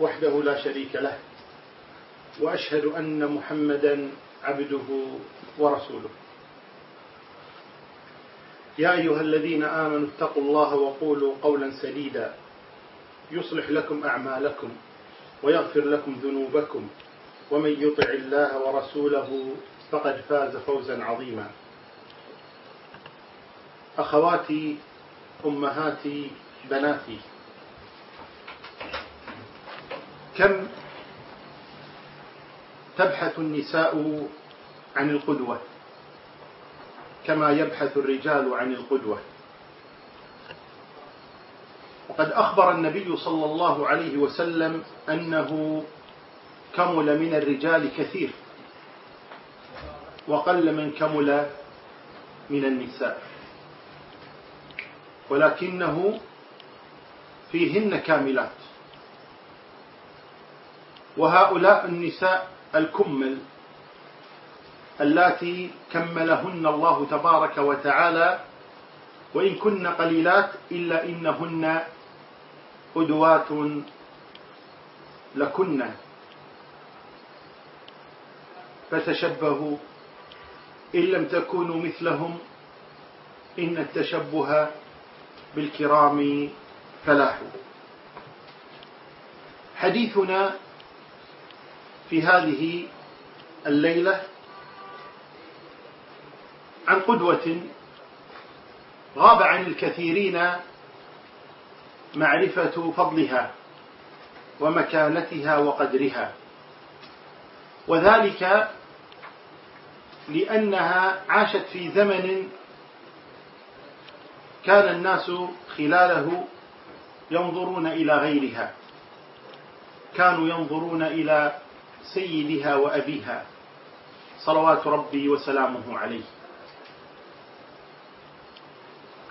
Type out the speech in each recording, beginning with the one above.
وحده لا شريك له وأشهد أن محمدا عبده ورسوله. يا أيها الذين آمنوا اتقوا الله وقولوا قولا سديدا. يصلح لكم أعمالكم ويغفر لكم ذنوبكم ومن يطع الله ورسوله فقد فاز فوزا عظيما. أخواتي أمهاتي بناتي كم تبحث النساء عن القدوة؟ كما يبحث الرجال عن القدوة. وقد أخبر النبي صلى الله عليه وسلم أنه كمل من الرجال كثير وقل من كمل من النساء. ولكنه فيهن كاملات. وهؤلاء النساء الكمل اللاتي كملهن الله تبارك وتعالى وإن كن قليلات إلا إنهن قدوات لكن. فتشبهوا. إن لم تكونوا مثلهم إن التشبه بالكرام فلاح. حديثنا في هذه الليلة عن قدوة غاب عن الكثيرين معرفة فضلها ومكانتها وقدرها. وذلك لأنها عاشت في زمن كان الناس خلاله ينظرون إلى غيرها. كانوا ينظرون إلى سيدها وأبيها. صلوات ربي وسلامه عليه.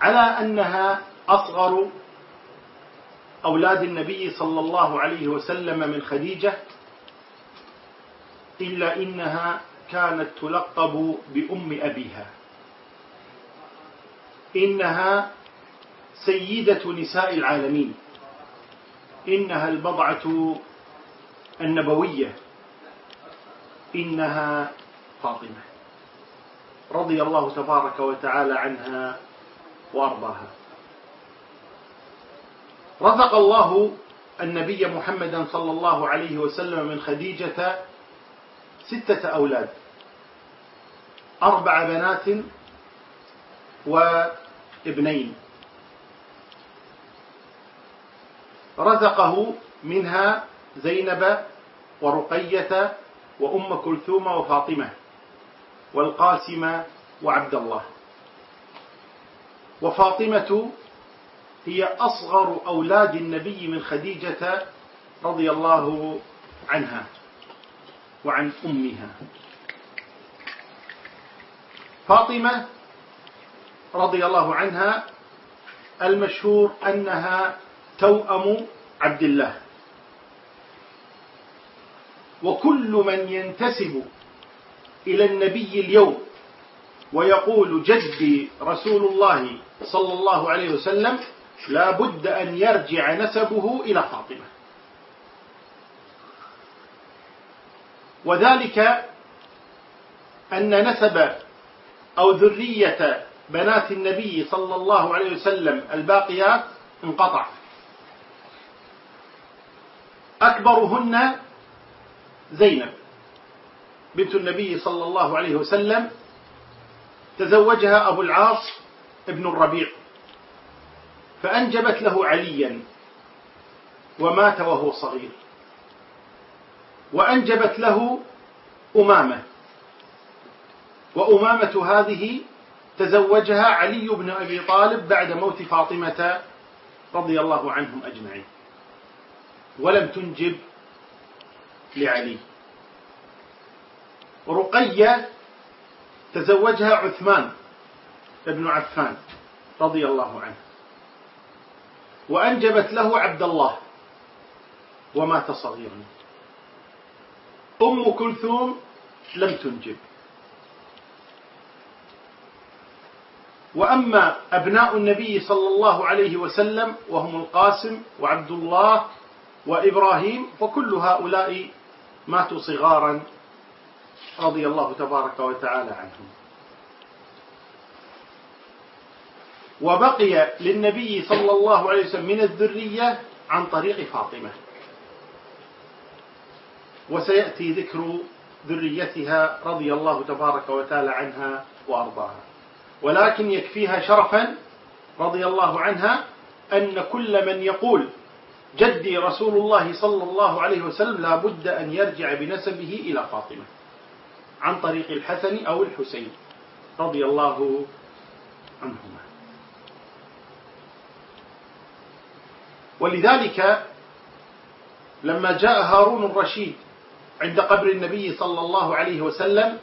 على أنها أصغر أولاد النبي صلى الله عليه وسلم من خديجة إلا إنها كانت تلقب بأم أبيها. إنها سيدة نساء العالمين. إنها البضعة النبوية. إنها فاطمة. رضي الله تبارك وتعالى عنها وأرضاها. رزق الله النبي محمدا صلى الله عليه وسلم من خديجة ستة أولاد. أربع بنات وابنين. رزقه منها زينب ورقية وأم كلثوم وفاطمة والقاسم وعبد الله وفاطمة هي أصغر أولاد النبي من خديجة رضي الله عنها وعن أمها. فاطمة رضي الله عنها المشهور أنها توأم عبد الله. وكل من ينتسب إلى النبي اليوم ويقول جدي رسول الله صلى الله عليه وسلم لا بد أن يرجع نسبه إلى فاطمة. وذلك أن نسب أو ذرية بنات النبي صلى الله عليه وسلم الباقيات انقطع. أكبرهن زينب بنت النبي صلى الله عليه وسلم تزوجها أبو العاص ابن الربيع فأنجبت له عليا ومات وهو صغير وأنجبت له أمامة وأمامة هذه تزوجها علي بن أبي طالب بعد موت فاطمة رضي الله عنهم أجمعين ولم تنجب لعلي. رقية تزوجها عثمان بن عفان رضي الله عنه. وأنجبت له عبد الله. ومات صغيرا. أم كلثوم لم تنجب. وأما أبناء النبي صلى الله عليه وسلم وهم القاسم وعبد الله وإبراهيم فكل هؤلاء ماتوا صغارا رضي الله تبارك وتعالى عنهم. وبقي للنبي صلى الله عليه وسلم من الذرية عن طريق فاطمة. وسيأتي ذكر ذريتها رضي الله تبارك وتعالى عنها وأرضاها. ولكن يكفيها شرفا رضي الله عنها أن كل من يقول جدي رسول الله صلى الله عليه وسلم لا بد أن يرجع بنسبه إلى فاطمة عن طريق الحسن أو الحسين رضي الله عنهما. ولذلك لما جاء هارون الرشيد عند قبر النبي صلى الله عليه وسلم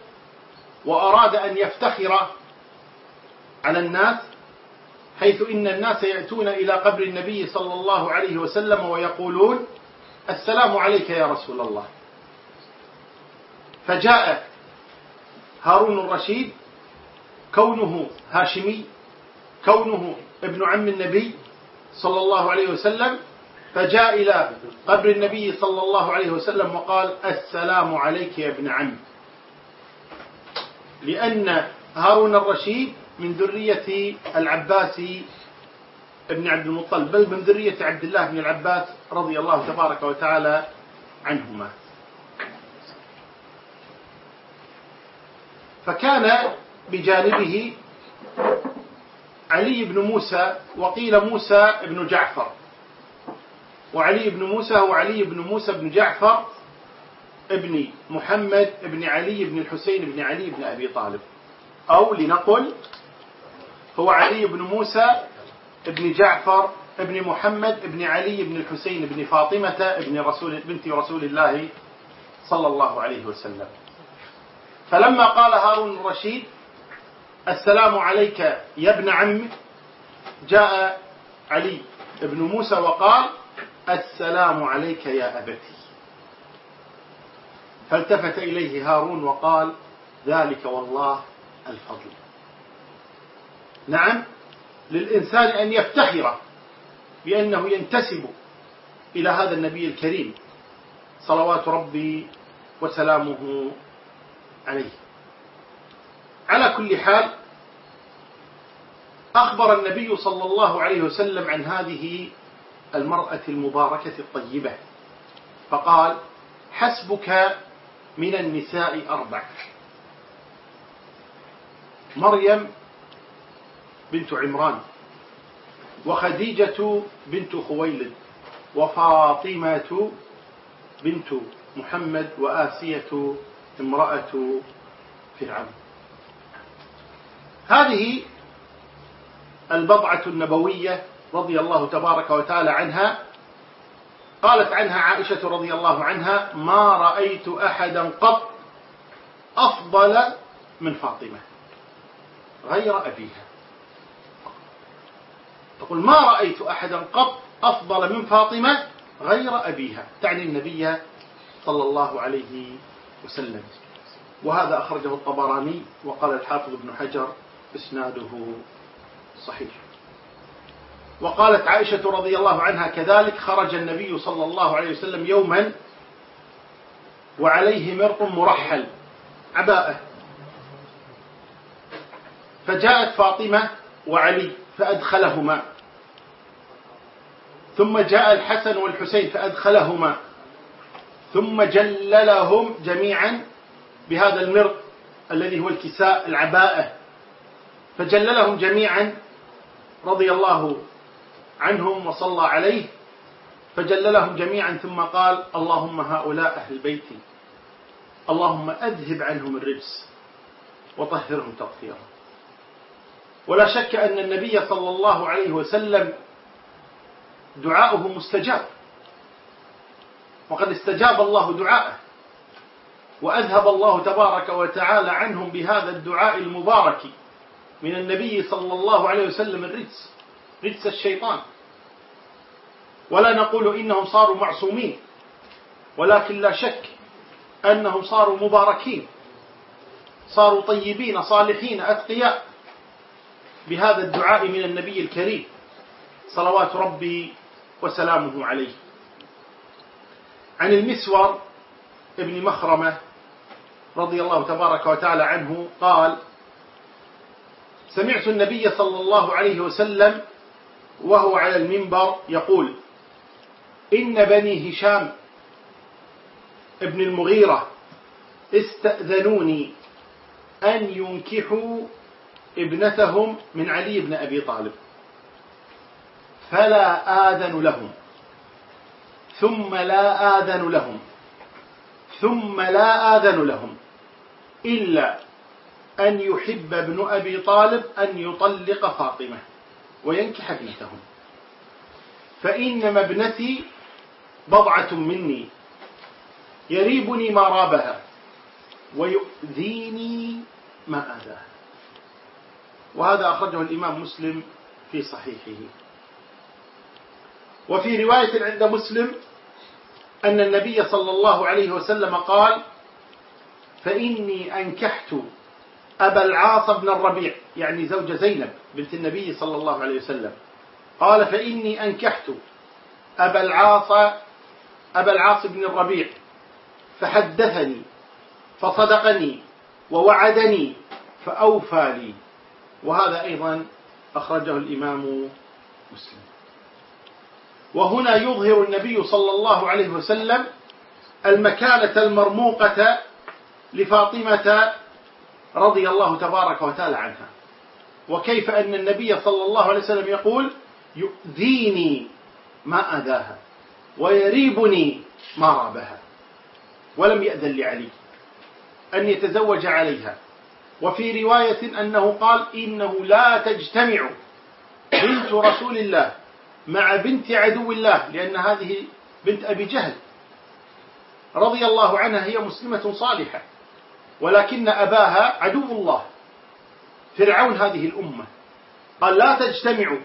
وأراد أن يفتخر على الناس حيث إن الناس يأتون إلى قبر النبي صلى الله عليه وسلم ويقولون السلام عليك يا رسول الله. فجاء هارون الرشيد كونه هاشمي كونه ابن عم النبي صلى الله عليه وسلم فجاء إلى قبر النبي صلى الله عليه وسلم وقال السلام عليك يا ابن عم. لأن هارون الرشيد من ذرية العباس ابن عبد المطلب بل من ذرية عبد الله بن العباس رضي الله تبارك وتعالى عنهما. فكان بجانبه علي بن موسى وقيل موسى بن جعفر. وعلي بن موسى هو علي بن موسى بن جعفر ابن محمد بن علي بن الحسين بن علي بن أبي طالب. أو لنقل هو علي بن موسى بن جعفر بن محمد بن علي بن الحسين بن فاطمة بن رسول بنت رسول الله صلى الله عليه وسلم. فلما قال هارون الرشيد السلام عليك يا ابن عم. جاء علي بن موسى وقال السلام عليك يا أبتي. فالتفت إليه هارون وقال ذلك والله الفضل. نعم للإنسان أن يفتخر بأنه ينتسب إلى هذا النبي الكريم صلوات ربي وسلامه عليه. على كل حال أخبر النبي صلى الله عليه وسلم عن هذه المرأة المباركة الطيبة فقال حسبك من النساء أربع. مريم بنت عمران وخديجة بنت خويلد وفاطمة بنت محمد وآسية امرأة فرعون. هذه البضعة النبوية رضي الله تبارك وتعالى عنها. قالت عنها عائشة رضي الله عنها ما رأيت أحدا قط أفضل من فاطمة غير أبيها. تقول ما رأيت أحدا قط أفضل من فاطمة غير أبيها. تعني النبي صلى الله عليه وسلم. وهذا أخرجه الطبراني وقال الحافظ ابن حجر إسناده صحيح. وقالت عائشة رضي الله عنها كذلك خرج النبي صلى الله عليه وسلم يوما وعليه مرط مرحل عباءة. فجاءت فاطمة وعلي فأدخلهما. ثم جاء الحسن والحسين فأدخلهما ثم جللهم جميعا بهذا المرط الذي هو الكساء العباءة. فجللهم جميعا رضي الله عنهم وصلى عليه. فجللهم جميعا ثم قال اللهم هؤلاء أهل بيتي اللهم أذهب عنهم الرجس وطهرهم تطهيرا. ولا شك أن النبي صلى الله عليه وسلم دعاؤه مستجاب. وقد استجاب الله دعاءه. وأذهب الله تبارك وتعالى عنهم بهذا الدعاء المبارك من النبي صلى الله عليه وسلم الرجس رجس الشيطان. ولا نقول إنهم صاروا معصومين ولكن لا شك أنهم صاروا مباركين صاروا طيبين صالحين أتقياء بهذا الدعاء من النبي الكريم. صلوات ربي وسلامه عليه. عن المسور ابن مخرمة رضي الله تبارك وتعالى عنه قال سمعت النبي صلى الله عليه وسلم وهو على المنبر يقول إن بني هشام ابن المغيرة استأذنوني أن ينكحوا ابنتهم من علي بن أبي طالب. فلا آذن لهم. ثم لا آذن لهم. ثم لا آذن لهم. إلا أن يحب ابن أبي طالب أن يطلق فاطمة وينكح ابنتهم. فإنما ابنتي بضعة مني. يريبني ما رابها ويؤذيني ما آذاها. وهذا أخرجه الإمام مسلم في صحيحه. وفي رواية عند مسلم أن النبي صلى الله عليه وسلم قال فإني أنكحت أبا العاص بن الربيع يعني زوج زينب بنت النبي صلى الله عليه وسلم. قال فإني أنكحت أبا العاص أبا العاص بن الربيع فحدثني فصدقني ووعدني فأوفى لي. وهذا أيضا أخرجه الإمام مسلم. وهنا يظهر النبي صلى الله عليه وسلم المكانة المرموقة لفاطمة رضي الله تبارك وتعالى عنها. وكيف أن النبي صلى الله عليه وسلم يقول يؤذيني ما أذاها ويريبني ما رابها ولم يأذن لعلي أن يتزوج عليها. وفي رواية أنه قال إنه لا تجتمع بنت رسول الله مع بنت عدو الله لأن هذه بنت أبي جهل رضي الله عنها هي مسلمة صالحة ولكن أباها عدو الله. فرعون هذه الأمة قال لا تجتمع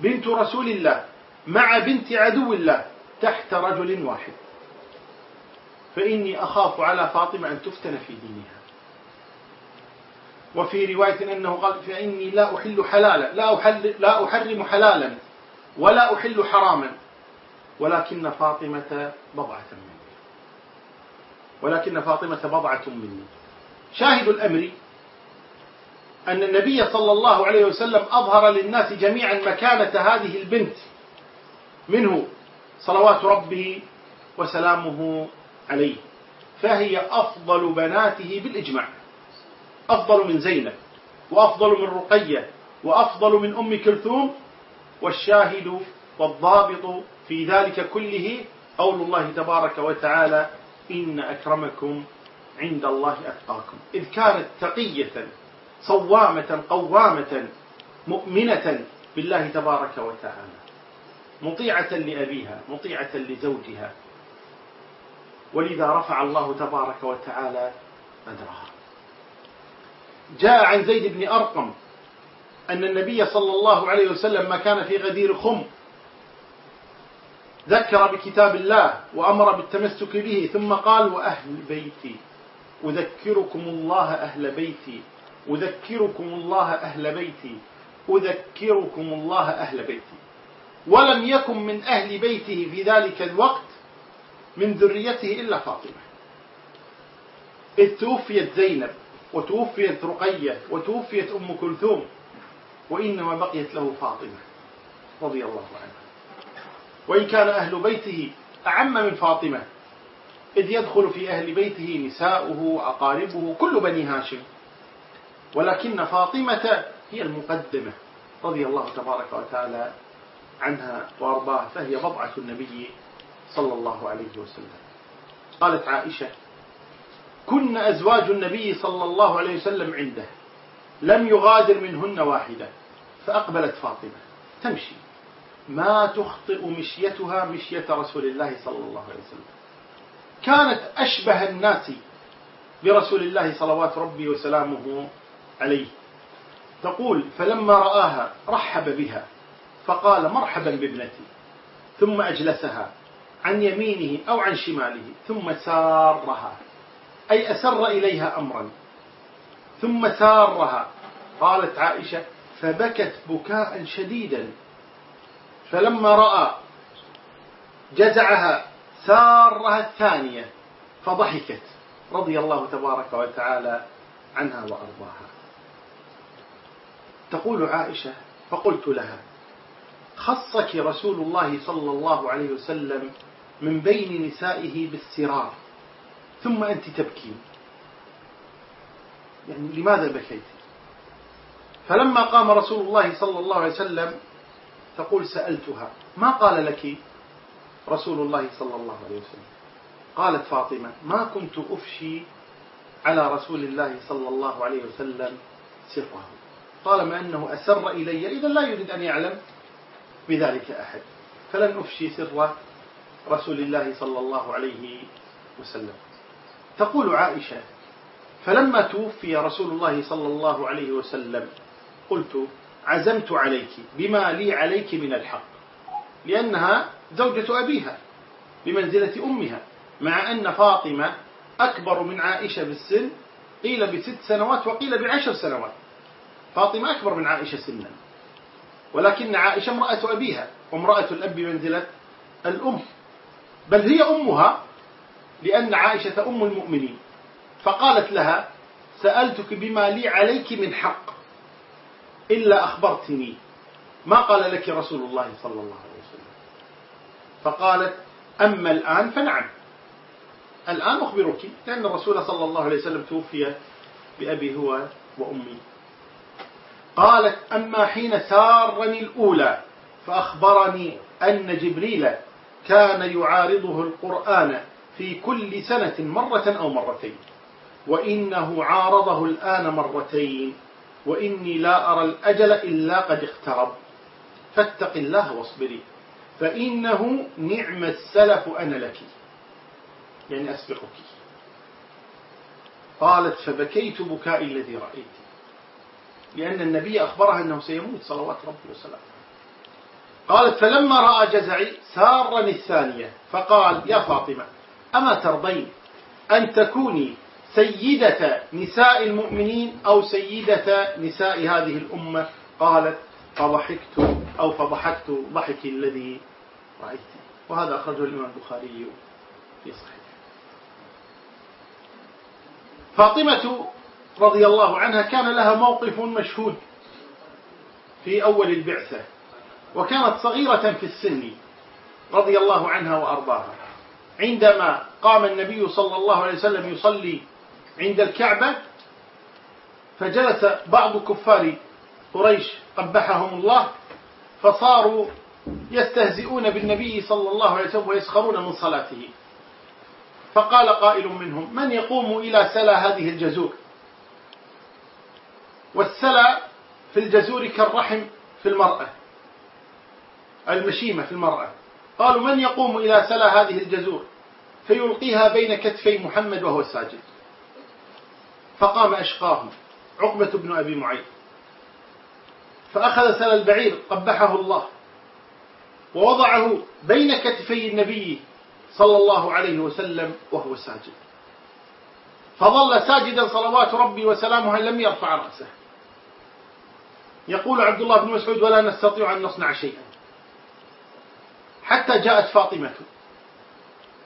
بنت رسول الله مع بنت عدو الله تحت رجل واحد. فإني أخاف على فاطمة أن تفتن في دينها. وفي رواية أنه قال فإني لا أحل حلالا لا, أحل لا أحرم حلالا. ولا أحل حراما. ولكن فاطمة بضعة مني. ولكن فاطمة بضعة مني. شاهد الأمر أن النبي صلى الله عليه وسلم أظهر للناس جميعا مكانة هذه البنت. منه صلوات ربه وسلامه عليه. فهي أفضل بناته بالإجماع. أفضل من زينب وأفضل من رقية وأفضل من أم كلثوم والشاهد والضابط في ذلك كله قول الله تبارك وتعالى إن أكرمكم عند الله أتقاكم. إذ كانت تقية صوامة قوامة مؤمنة بالله تبارك وتعالى مطيعة لأبيها مطيعة لزوجها ولذا رفع الله تبارك وتعالى أجرها جاء عن زيد بن أرقم أن النبي صلى الله عليه وسلم ما كان في غدير خم. ذكر بكتاب الله وأمر بالتمسك به ثم قال وأهل بيتي أذكركم الله أهل بيتي أذكركم الله أهل بيتي أذكركم الله أهل بيتي. ولم يكن من أهل بيته في ذلك الوقت من ذريته إلا فاطمة. إذ توفيت زينب وتوفيت رقية وتوفيت أم كلثوم وإنما بقيت له فاطمة رضي الله عنها. وإن كان أهل بيته أعم من فاطمة إذ يدخل في أهل بيته نساؤه أقاربه كل بني هاشم. ولكن فاطمة هي المقدمة رضي الله تبارك وتعالى عنها وأرضاها فهي بضعة النبي صلى الله عليه وسلم. قالت عائشة كن أزواج النبي صلى الله عليه وسلم عنده لم يغادر منهن واحدة. فأقبلت فاطمة. تمشي. ما تخطئ مشيتها مشية رسول الله صلى الله عليه وسلم. كانت أشبه الناس برسول الله صلوات ربي وسلامه عليه. تقول فلما رآها رحب بها فقال مرحبا بابنتي. ثم أجلسها عن يمينه أو عن شماله ثم سارها. أي أسر إليها أمرا. ثم سارها. قالت عائشة فبكت بكاء شديدا. فلما رأى جزعها سارها الثانية فضحكت رضي الله تبارك وتعالى عنها وأرضاها. تقول عائشة فقلت لها خصك رسول الله صلى الله عليه وسلم من بين نسائه بالسرار ثم أنت تبكين يعني لماذا بكيت؟ فلما قام رسول الله صلى الله عليه وسلم تقول سألتها ما قال لك رسول الله صلى الله عليه وسلم؟ قالت فاطمة ما كنت أفشي على رسول الله صلى الله عليه وسلم سره. طالما أنه أسر إلي إذا لا يريد أن يعلم بذلك أحد. فلن أفشي سر رسول الله صلى الله عليه وسلم. تقول عائشة فلما توفي رسول الله صلى الله عليه وسلم قلت عزمت عليك بما لي عليك من الحق لأنها زوجة أبيها بمنزلة أمها مع أن فاطمة أكبر من عائشة بالسن قيل بست سنوات وقيل بعشر سنوات. فاطمة أكبر من عائشة سنا. ولكن عائشة امرأة أبيها وامرأة الأب بمنزلة الأم. بل هي أمها لأن عائشة أم المؤمنين. فقالت لها سألتك بما لي عليك من حق. إلا أخبرتني. ما قال لك رسول الله صلى الله عليه وسلم. فقالت أما الآن فنعم. الآن أخبرك لأن الرسول صلى الله عليه وسلم توفي بأبي هو وأمي. قالت أما حين سارني الأولى فأخبرني أن جبريل كان يعارضه القرآن في كل سنة مرة أو مرتين وإنه عارضه الآن مرتين. وإني لا أرى الأجل إلا قد اقترب. فاتق الله واصبري. فإنه نعم السلف أنا لك. يعني أسبقك. قالت فبكيت بكائي الذي رأيت. لأن النبي أخبرها أنه سيموت صلوات ربي وسلامه. قالت فلما رأى جزعي سارني الثانية. فقال يا فاطمة أما ترضين أن تكوني سيدة نساء المؤمنين أو سيدة نساء هذه الأمة قالت فضحكت أو فضحكت ضحكي الذي رأيت. وهذا أخرجه الإمام البخاري في صحيح فاطمة رضي الله عنها كان لها موقف مشهود في أول البعثة وكانت صغيرة في السن رضي الله عنها وأرضاها. عندما قام النبي صلى الله عليه وسلم يصلي عند الكعبة فجلس بعض كفار قريش قبحهم الله فصاروا يستهزئون بالنبي صلى الله عليه وسلم ويسخرون من صلاته. فقال قائل منهم من يقوم إلى سلا هذه الجزور؟ والسلا في الجزور كالرحم في المرأة المشيمة في المرأة. قالوا من يقوم إلى سلا هذه الجزور؟ فيلقيها بين كتفي محمد وهو ساجد. فقام أشقاهم عقبة بن أبي معيط. فأخذ سل البعير قبحه الله ووضعه بين كتفي النبي صلى الله عليه وسلم وهو ساجد. فظل ساجدا صلوات ربي وسلامه لم يرفع رأسه. يقول عبد الله بن مسعود ولا نستطيع أن نصنع شيئا. حتى جاءت فاطمة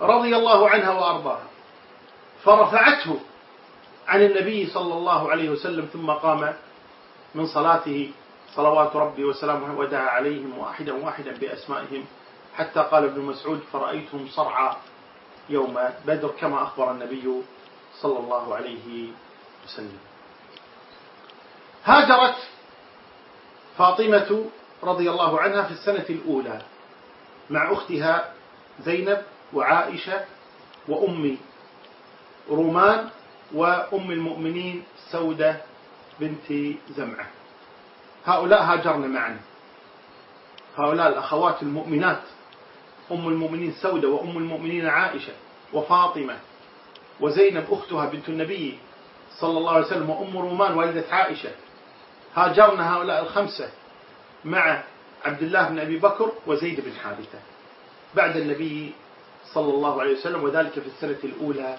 رضي الله عنها وأرضاها فرفعته عن النبي صلى الله عليه وسلم ثم قام من صلاته. صلوات ربي وسلامه ودعا عليهم واحدا واحدا بأسمائهم. حتى قال ابن مسعود فرأيتهم صرعى يوم بدر كما أخبر النبي صلى الله عليه وسلم. هاجرت فاطمة رضي الله عنها في السنة الأولى مع أختها زينب وعائشة وأم رومان وأم المؤمنين سودة بنت زمعة. هؤلاء هاجرن معا هؤلاء الأخوات المؤمنات. أم المؤمنين سودة وأم المؤمنين عائشة وفاطمة وزينب أختها بنت النبي صلى الله عليه وسلم وأم رومان والدة عائشة. هاجرن هؤلاء الخمسة مع عبد الله بن أبي بكر وزيد بن حارثة بعد النبي صلى الله عليه وسلم وذلك في السنة الأولى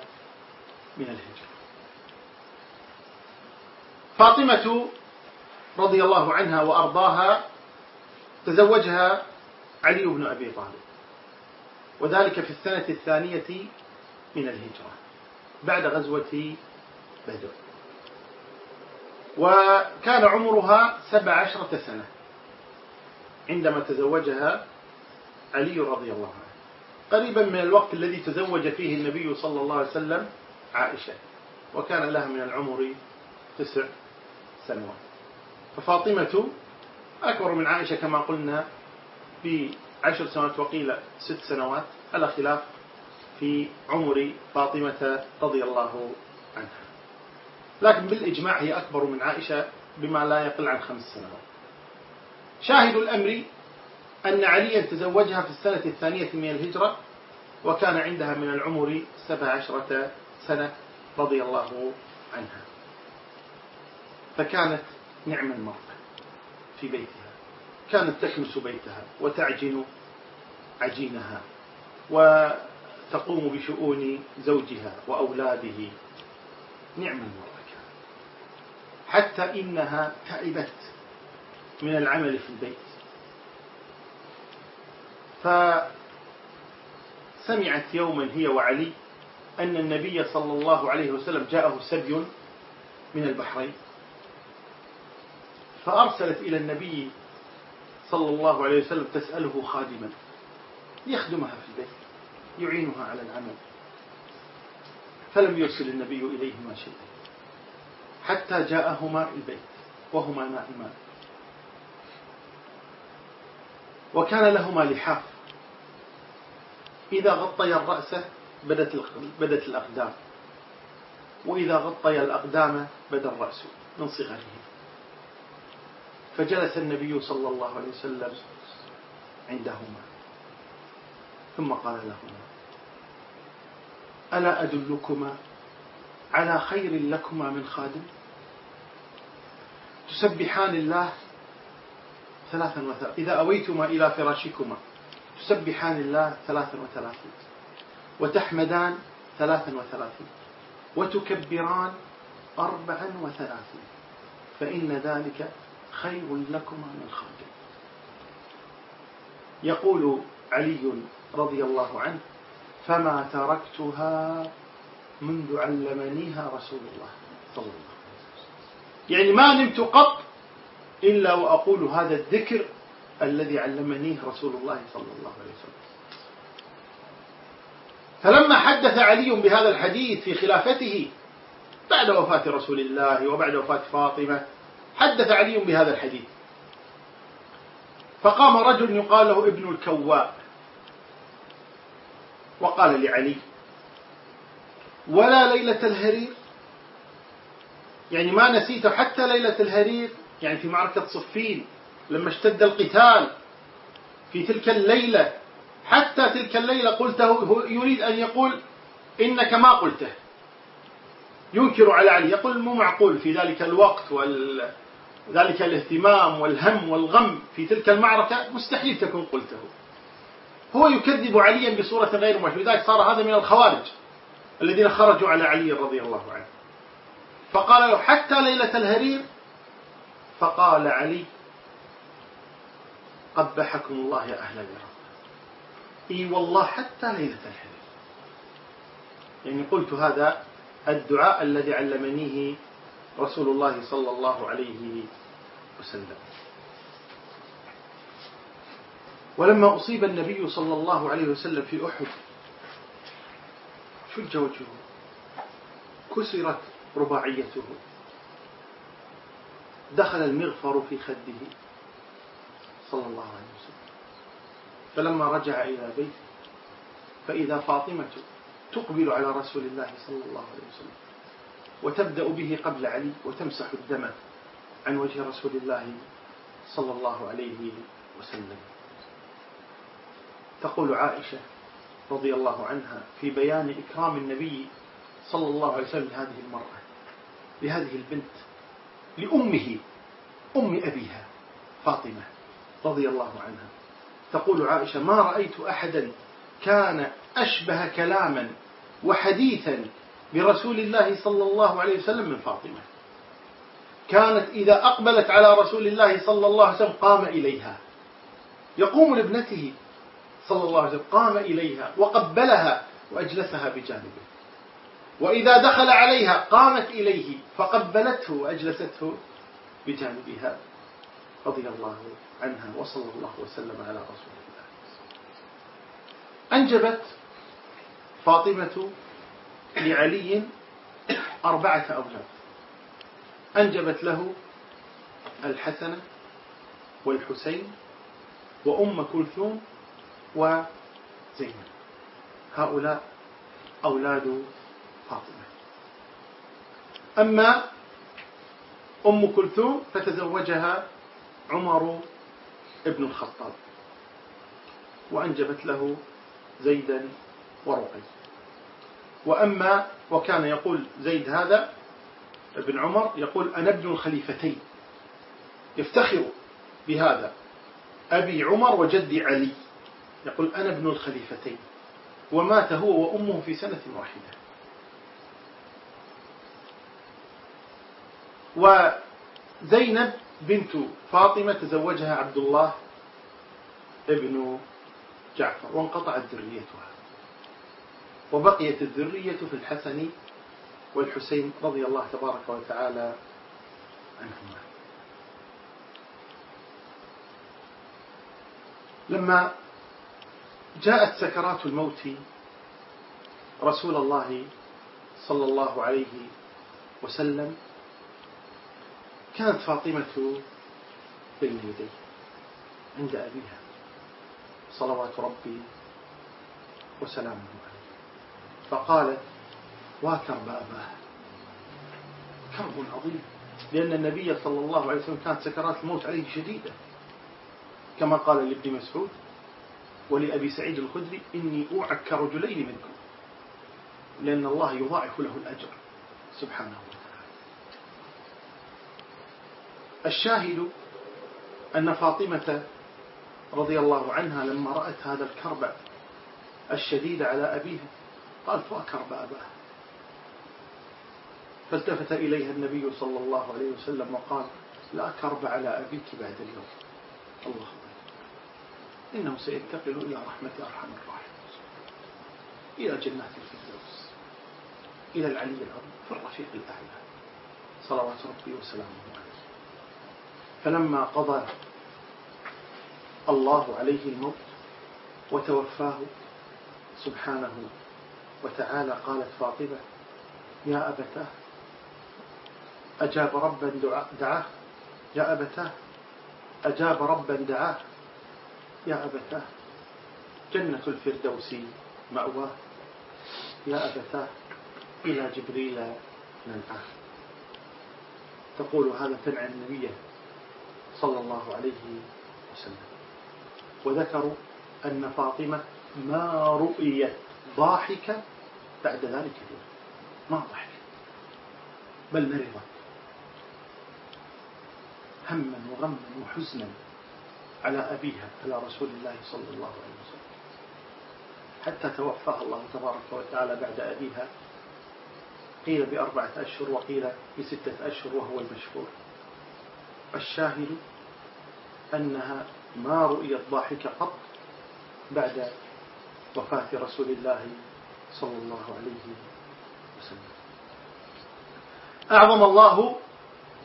من الهجرة. فاطمة رضي الله عنها وأرضاها تزوجها علي بن أبي طالب وذلك في السنة الثانية من الهجرة بعد غزوة بدر. وكان عمرها سبع عشرة سنة عندما تزوجها علي رضي الله عنه. قريبا من الوقت الذي تزوج فيه النبي صلى الله عليه وسلم عائشة وكان لها من العمر تسع سنوات. ففاطمة أكبر من عائشة كما قلنا بعشر سنوات وقيل ست سنوات على خلاف في عمر فاطمة رضي الله عنها. لكن بالإجماع هي أكبر من عائشة بما لا يقل عن خمس سنوات. شاهد الأمر أن عليا تزوجها في السنة الثانية من الهجرة وكان عندها من العمر سبع عشرة سنة رضي الله عنها. فكانت نعم المرأة في بيتها. كانت تكنس بيتها وتعجن عجينها وتقوم بشؤون زوجها وأولاده. نعم المرأة كانت. حتى إنها تعبت من العمل في البيت. فسمعت يوما هي وعلي أن النبي صلى الله عليه وسلم جاءه سبي من البحرين. فأرسلت إلى النبي صلى الله عليه وسلم تسأله خادما. يخدمها في البيت يعينها على العمل. فلم يرسل النبي إليهما شيئا حتى جاءهما البيت وهما نائمان. وكان لهما لحاف. إذا غطيا الرأس بدت بدت الأقدام. وإذا غطيا الأقدام بدا الرأس من صغره. فجلس النبي صلى الله عليه وسلم عندهما. ثم قال لهما ألا أدلكما على خير لكما من خادم؟ تسبحان الله ثلاثا وثلاثين إذا أويتما إلى فراشكما تسبحان الله ثلاثا وثلاثين وتحمدان ثلاثا وثلاثين وتكبران أربعا وثلاثين فإن ذلك خير لكما من خادم يقول علي رضي الله عنه فما تركتها منذ علمنيها رسول الله صلى الله عليه وسلم. يعني ما نمت قط إلا وأقول هذا الذكر الذي علمنيه رسول الله صلى الله عليه وسلم. فلما حدث علي بهذا الحديث في خلافته بعد وفاة رسول الله وبعد وفاة فاطمة حدث علي بهذا الحديث. فقام رجل يقال له ابن الكواء وقال لعلي ولا ليلة الهرير يعني ما نسيت حتى ليلة الهرير يعني في معركة صفين لما اشتد القتال في تلك الليلة. حتى تلك الليلة قلته هو يريد أن يقول إنك ما قلته. ينكر على علي يقول مو معقول في ذلك الوقت وذلك الاهتمام والهم والغم في تلك المعركة مستحيل تكون قلته. هو يكذب عليا بصورة غير مباشرة لذلك صار هذا من الخوارج الذين خرجوا على علي رضي الله عنه. فقال له حتى ليلة الهرير؟ فقال علي قبحكم الله يا أهل العراق إي والله حتى ليلة الحلم يعني قلت هذا الدعاء الذي علمنيه رسول الله صلى الله عليه وسلم. ولما أصيب النبي صلى الله عليه وسلم في أحد شج وجهه كسرت رباعيته. دخل المغفر في خده صلى الله عليه وسلم. فلما رجع إلى بيته فإذا فاطمة تقبل على رسول الله صلى الله عليه وسلم وتبدأ به قبل علي وتمسح الدم عن وجه رسول الله صلى الله عليه وسلم. تقول عائشة رضي الله عنها في بيان إكرام النبي صلى الله عليه وسلم لهذه المرأة لهذه البنت لأمه أم أبيها فاطمة رضي الله عنها. تقول عائشة ما رأيت أحدا كان أشبه كلاما وحديثا برسول الله صلى الله عليه وسلم من فاطمة. كانت إذا أقبلت على رسول الله صلى الله عليه وسلم قام إليها. يقوم لابنته صلى الله عليه وسلم قام إليها وقبلها وأجلسها بجانبه. وإذا دخل عليها قامت إليه فقبلته وأجلسته بجانبها رضي الله عنها وصلى الله وسلم على رسول الله. أنجبت فاطمة لعلي أربعة أولاد أنجبت له الحسن والحسين وأم كلثوم وزينب. هؤلاء أولاد فاطمة. أما أم كلثوم فتزوجها عمر ابن الخطاب. وأنجبت له زيدا ورقي وأما وكان يقول زيد هذا ابن عمر يقول أنا ابن الخليفتين. يفتخر بهذا أبي عمر وجدي علي. يقول أنا ابن الخليفتين. ومات هو وأمه في سنة واحدة. وزينب بنت فاطمة تزوجها عبد الله ابن جعفر وانقطعت ذريتها. وبقيت الذرية في الحسن والحسين رضي الله تبارك وتعالى عنهما. لما جاءت سكرات الموت رسول الله صلى الله عليه وسلم كانت فاطمة بين يديه عند أبيها صلوات ربي وسلامه عليه فقالت واكرب أباه. كرب عظيم. لأن النبي صلى الله عليه وسلم كانت سكرات الموت عليه شديدة. كما قال لابن مسعود ولأبي سعيد الخدري إني أوعك كرجلين منكم. لأن الله يضاعف له الأجر. سبحانه وتعالى. الشاهد أن فاطمة رضي الله عنها لما رأت هذا الكرب الشديد على أبيها قالت وأكرب أباه فالتفت إليها النبي صلى الله عليه وسلم وقال لا كرب على أبيك بعد اليوم. الله إنه سينتقل إلى رحمة أرحم الراحمين. إلى جنات الفردوس. إلى العلي العظيم. في الرفيق الأعلى. صلوات ربي وسلامه عليه. فلما قضى الله عليه الموت وتوفاه سبحانه وتعالى قالت فاطمة يا أبتاه أجاب ربا دعاه يا أبتاه أجاب ربا دعاه يا أبتاه جنة الفردوس مأواه يا أبتاه إلى جبريل ننعاه تقول هذا تنعى النبي صلى الله عليه وسلم. وذكروا أن فاطمة ما رؤيت ضاحكة بعد ذلك ما ضحكت بل مرضت هما وغما وحزنا على أبيها على رسول الله صلى الله عليه وسلم. حتى توفاها الله تبارك وتعالى بعد أبيها قيل بأربعة أشهر وقيل بستة أشهر وهو المشهور. الشاهد أنها ما رؤيت ضاحكة قط بعد وفاة رسول الله صلى الله عليه وسلم. أعظم الله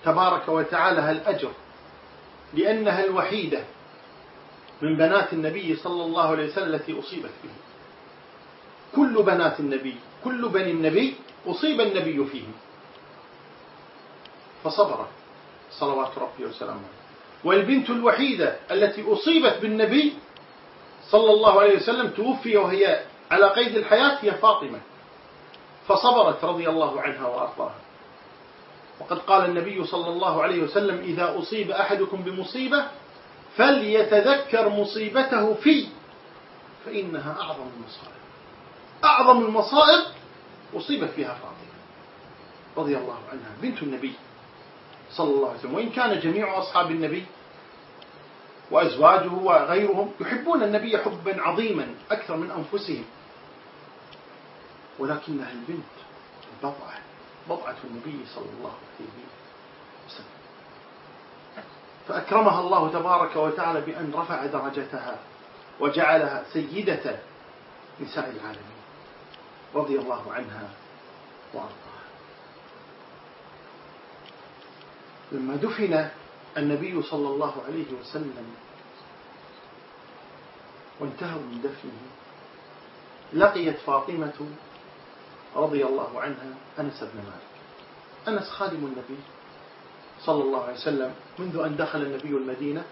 تبارك وتعالى الأجر لأنها الوحيدة من بنات النبي صلى الله عليه وسلم التي أصيبت به. كل بنات النبي كل بني النبي أصيب النبي فيهم. فصبرت صلوات ربي وسلامه. والبنت الوحيدة التي أصيبت بالنبي صلى الله عليه وسلم توفي وهي على قيد الحياة هي فاطمة. فصبرت رضي الله عنها وأرضاها. وقد قال النبي صلى الله عليه وسلم إذا أصيب أحدكم بمصيبة فليتذكر مصيبته في فإنها أعظم المصائب. أعظم المصائب أصيبت فيها فاطمة رضي الله عنها بنت النبي صلى الله عليه وسلم. وإن كان جميع أصحاب النبي وأزواجه وغيرهم يحبون النبي حبا عظيما أكثر من أنفسهم. ولكنها البنت بضعة بضعة النبي صلى الله عليه وسلم. فأكرمها الله تبارك وتعالى بأن رفع درجتها وجعلها سيدة نساء العالمين. رضي الله عنها وأرضاها. لما دفن النبي صلى الله عليه وسلم وانتهوا من دفنه لقيت فاطمة رضي الله عنها أنس بن مالك. أنس خادم النبي صلى الله عليه وسلم منذ أن دخل النبي المدينة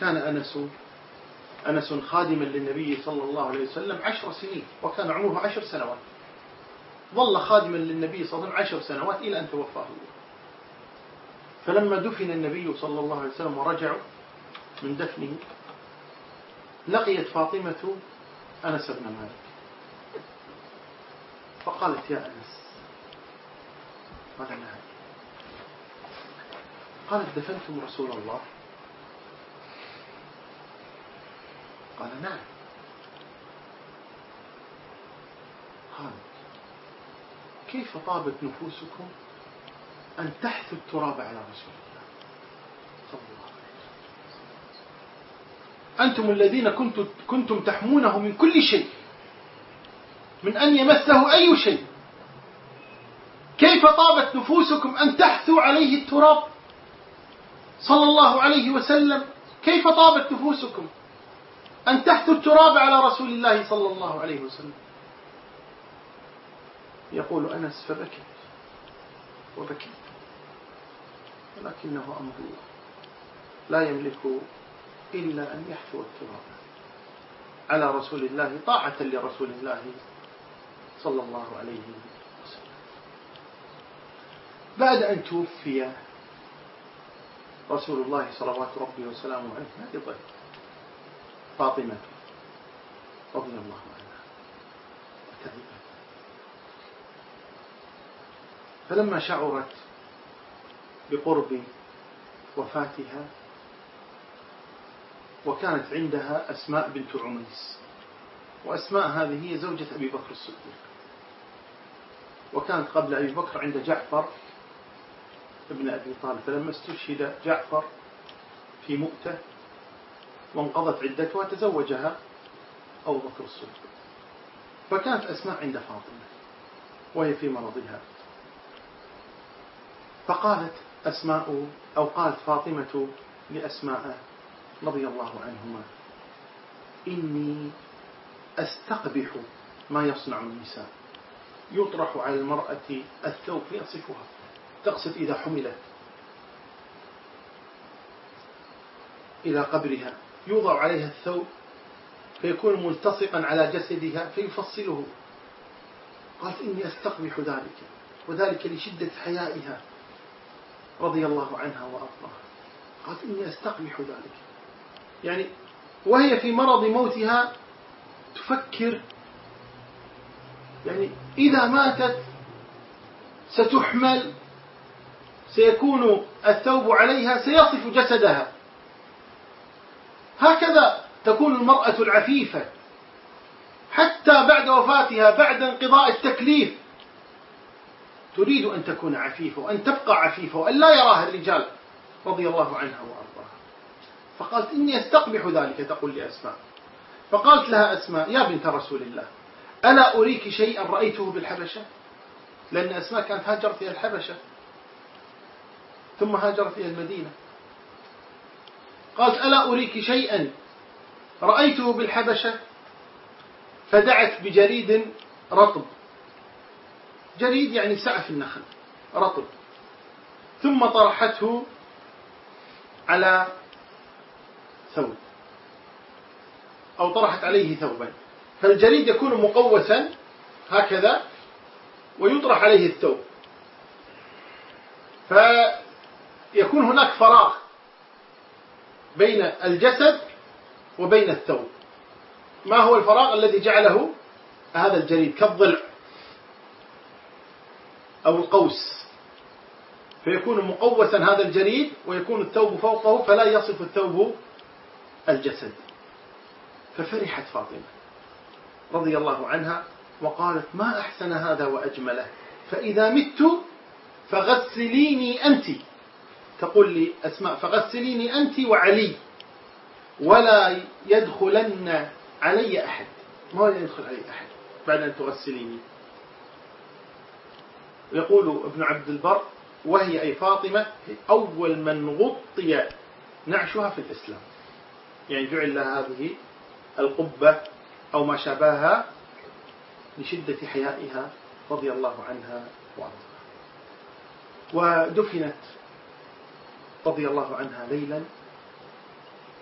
كان أنس أنس خادما للنبي صلى الله عليه وسلم عشر سنين وكان عمره عشر سنوات. ظل خادما للنبي صلى الله عليه وسلم عشر سنوات إلى أن توفاه الله. فلما دفن النبي صلى الله عليه وسلم ورجعوا من دفنه لقيت فاطمة أنس بن مالك. فقالت يا أنس قال نعم قالت دفنتم رسول الله؟ قال نعم. قال كيف طابت نفوسكم أن تحثوا التراب على رسول الله؟ صلى الله عليه وسلم. أنتم الذين كنتم, كنتم تحمونه من كل شيء. من أن يمسه أي شيء. كيف طابت نفوسكم أن تحثوا عليه التراب؟ صلى الله عليه وسلم. كيف طابت نفوسكم أن تحثوا التراب على رسول الله صلى الله عليه وسلم؟ يقول أنس فبكيت. وبكيت. ولكنه أمر الله. لا يملك إلا أن يحثو التراب على رسول الله طاعة لرسول الله صلى الله عليه وسلم. بعد أن توفي رسول الله صلوات ربي وسلامه عليه هذه ضيف؟ فاطمة رضي الله عنها. وتعبت فلما شعرت بقرب وفاتها وكانت عندها أسماء بنت عميس وأسماء هذه هي زوجة أبي بكر الصديق. وكانت قبل أبي بكر عند جعفر ابن أبي طالب فلما استشهد جعفر في مؤتة وانقضت عدتها تزوجها أبو بكر الصديق. فكانت أسماء عند فاطمة وهي في مرضها. فقالت أسماء أو قالت فاطمة لأسماء رضي الله عنهما إني أستقبح ما يصنع النساء. يطرح على المرأة الثوب فيصفها تقصد إذا حملت. إلى قبرها. يوضع عليها الثوب فيكون ملتصقا على جسدها فيفصله. قالت إني أستقبح ذلك. وذلك لشدة حيائها رضي الله عنها وأرضاها. قالت إني أستقبح ذلك. يعني وهي في مرض موتها تفكر يعني إذا ماتت ستحمل سيكون الثوب عليها سيصف جسدها. هكذا تكون المرأة العفيفة. حتى بعد وفاتها بعد انقضاء التكليف تريد أن تكون عفيفة وأن تبقى عفيفة وأن لا يراها الرجال رضي الله عنها وأرضاها. فقالت إني أستقبح ذلك تقول لأسماء. فقالت لها أسماء يا بنت رسول الله ألا أريك شيئا رأيته بالحبشة؟ لأن أسماء كانت هاجرت إلى الحبشة ثم هاجرت إلى المدينة. قالت ألا أريك شيئا رأيته بالحبشة؟ فدعت بجريد رطب. جريد يعني سعف النخل رطب. ثم طرحته على ثوب أو طرحت عليه ثوبا. فالجريد يكون مقوسا هكذا ويطرح عليه الثوب. فيكون هناك فراغ بين الجسد وبين الثوب. ما هو الفراغ الذي جعله هذا الجريد كالضلع أو القوس. فيكون مقوسا هذا الجريد ويكون الثوب فوقه فلا يصف الثوب الجسد. ففرحت فاطمة. رضي الله عنها وقالت ما أحسن هذا وأجمله؟ فإذا مت فغسليني أنت. تقول لي أسماء فغسليني أنت وعلي. ولا يدخلن علي أحد. ما يدخل علي أحد بعد أن تغسليني. يقول ابن عبد البر وهي أي فاطمة أول من غطي نعشها في الإسلام. يعني جعل لها هذه القبة أو ما شابهها لشدة حيائها رضي الله عنها وأرضاها. ودفنت رضي الله عنها ليلا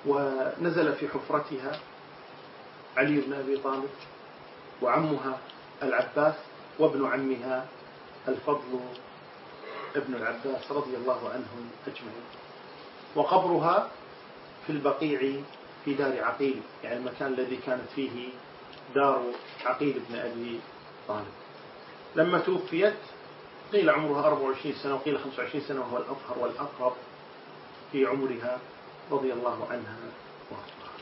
ونزل في حفرتها علي بن أبي طالب وعمها العباس وابن عمها الفضل ابن العباس رضي الله عنهم أجمعين. وقبرها في البقيع في دار عقيل يعني المكان الذي كانت فيه دار عقيل بن أبي طالب. لما توفيت قيل عمرها 24 سنة وقيل 25 سنة وهو الأظهر والأقرب في عمرها رضي الله عنها وأرضاها.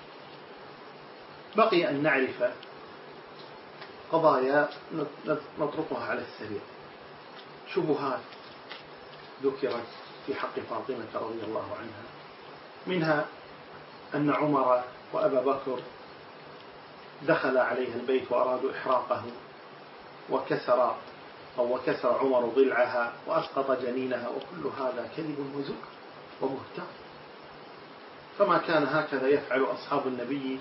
بقي أن نعرف قضايا نطرقها على السريع. شبهات ذكرت في حق فاطمة رضي الله عنها منها أن عمر وأبا بكر دخل عليها البيت وأرادوا إحراقه وكسر أو وكسر عمر ضلعها وأسقط جنينها وكل هذا كذب وزور وبهتان فما كان هكذا يفعل أصحاب النبي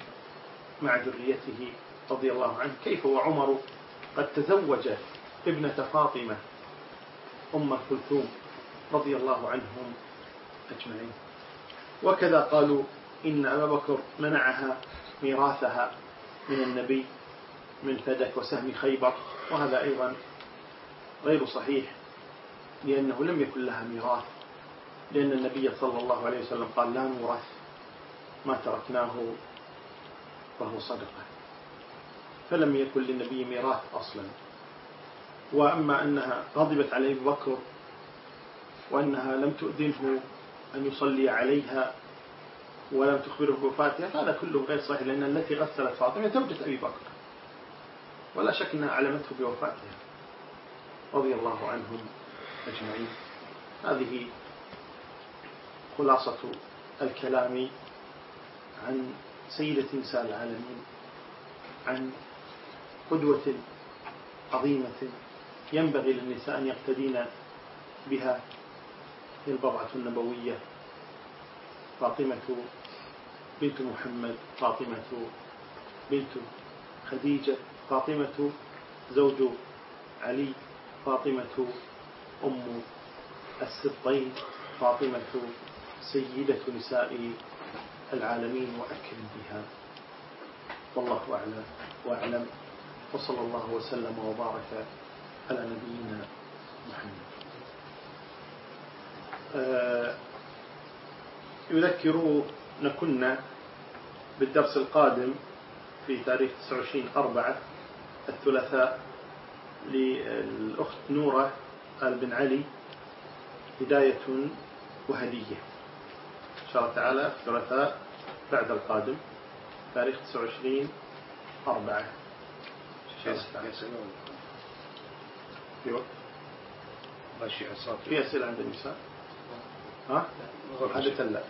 مع ذريته رضي الله عنه. كيف وعمر قد تزوج ابنة فاطمة أم كلثوم رضي الله عنهم أجمعين. وكذا قالوا إن أبا بكر منعها ميراثها من النبي من فدك وسهم خيبر وهذا أيضا غير صحيح لأنه لم يكن لها ميراث لأن النبي صلى الله عليه وسلم قال لا نورث ما تركناه فهو صدقة. فلم يكن للنبي ميراث أصلا. وأما أنها غضبت عليه بكر وأنها لم تؤذنه أن يصلي عليها ولم تخبره بوفاتها هذا كله غير صحيح لأن التي غسلت فاطمة زوجة أبي بكر. ولا شك أنها علمته بوفاتها رضي الله عنهم أجمعين. هذه خلاصة الكلام عن سيدة نساء العالمين عن قدوة عظيمة ينبغي للنساء أن يقتدين بها هي البضعة النبوية. فاطمة بنت محمد فاطمة بنت خديجة فاطمة زوج علي فاطمة أم السبطين فاطمة سيدة نساء العالمين وأكرم بها. والله أعلم وأعلم. وصلى الله وسلم وبارك على نبينا محمد. يذكرون كنا بالدرس القادم في تاريخ 29 أربعة الثلاثاء للأخت نورة آل بن علي هداية وهدية. إن شاء الله تعالى الثلاثاء بعد القادم تاريخ 29 أربعة. وقت في أسئلة عند النساء؟ ها؟ عادة لا.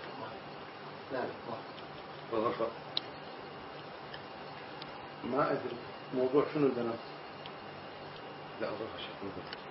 والغرفة ما أدري. موضوع شنو البنات لا الغرفة شكله